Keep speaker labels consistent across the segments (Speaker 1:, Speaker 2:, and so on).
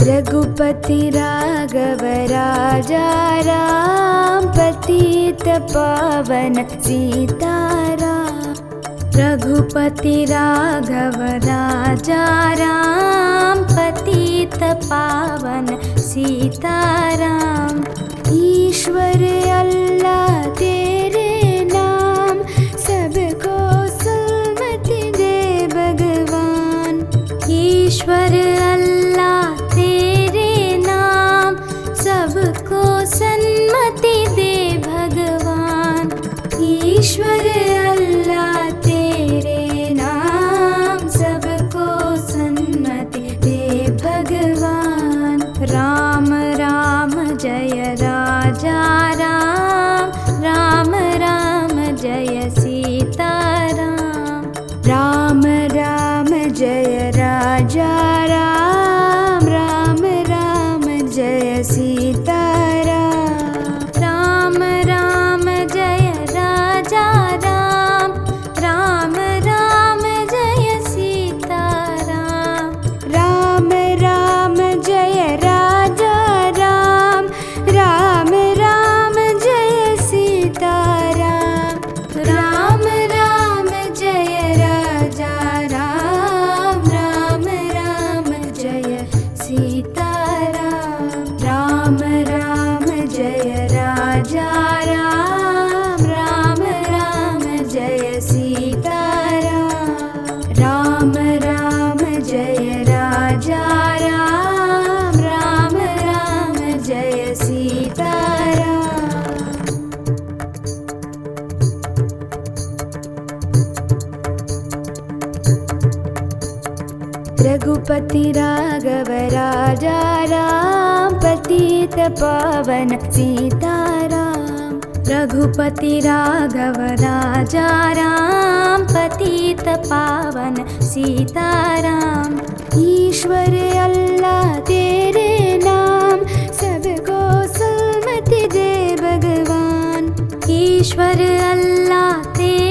Speaker 1: रघुपति राघव राजा राम पतित पावन सीतारा रघुपति राघव राजा राम पतित पावन सीताराम। ईश्वर अल्लाह तेरे नाम सबको सलमति दे भगवान। ईश्वर जय रघुपति राघव राजा राम पतित पावन सीताराम। रघुपति राघव राजा राम पतित पावन सीताराम। ईश्वर अल्लाह तेरे नाम सबको सलमति दे भगवान। ईश्वर अल्लाह तेरे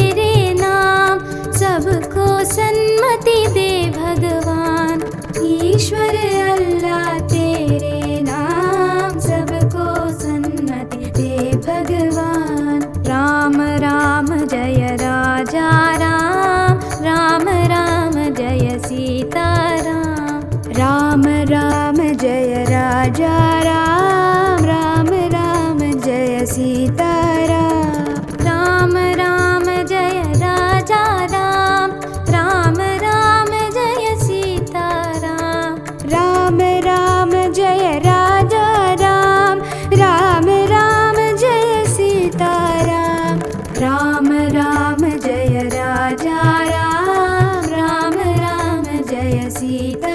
Speaker 1: ईश्वर अल्लाह तेरे नाम सबको सन्मति भगवान राम राम जय राजा राम। राम राम जय सीताराम। राम राम जय राजा राम। राम राम जय सीता Sita.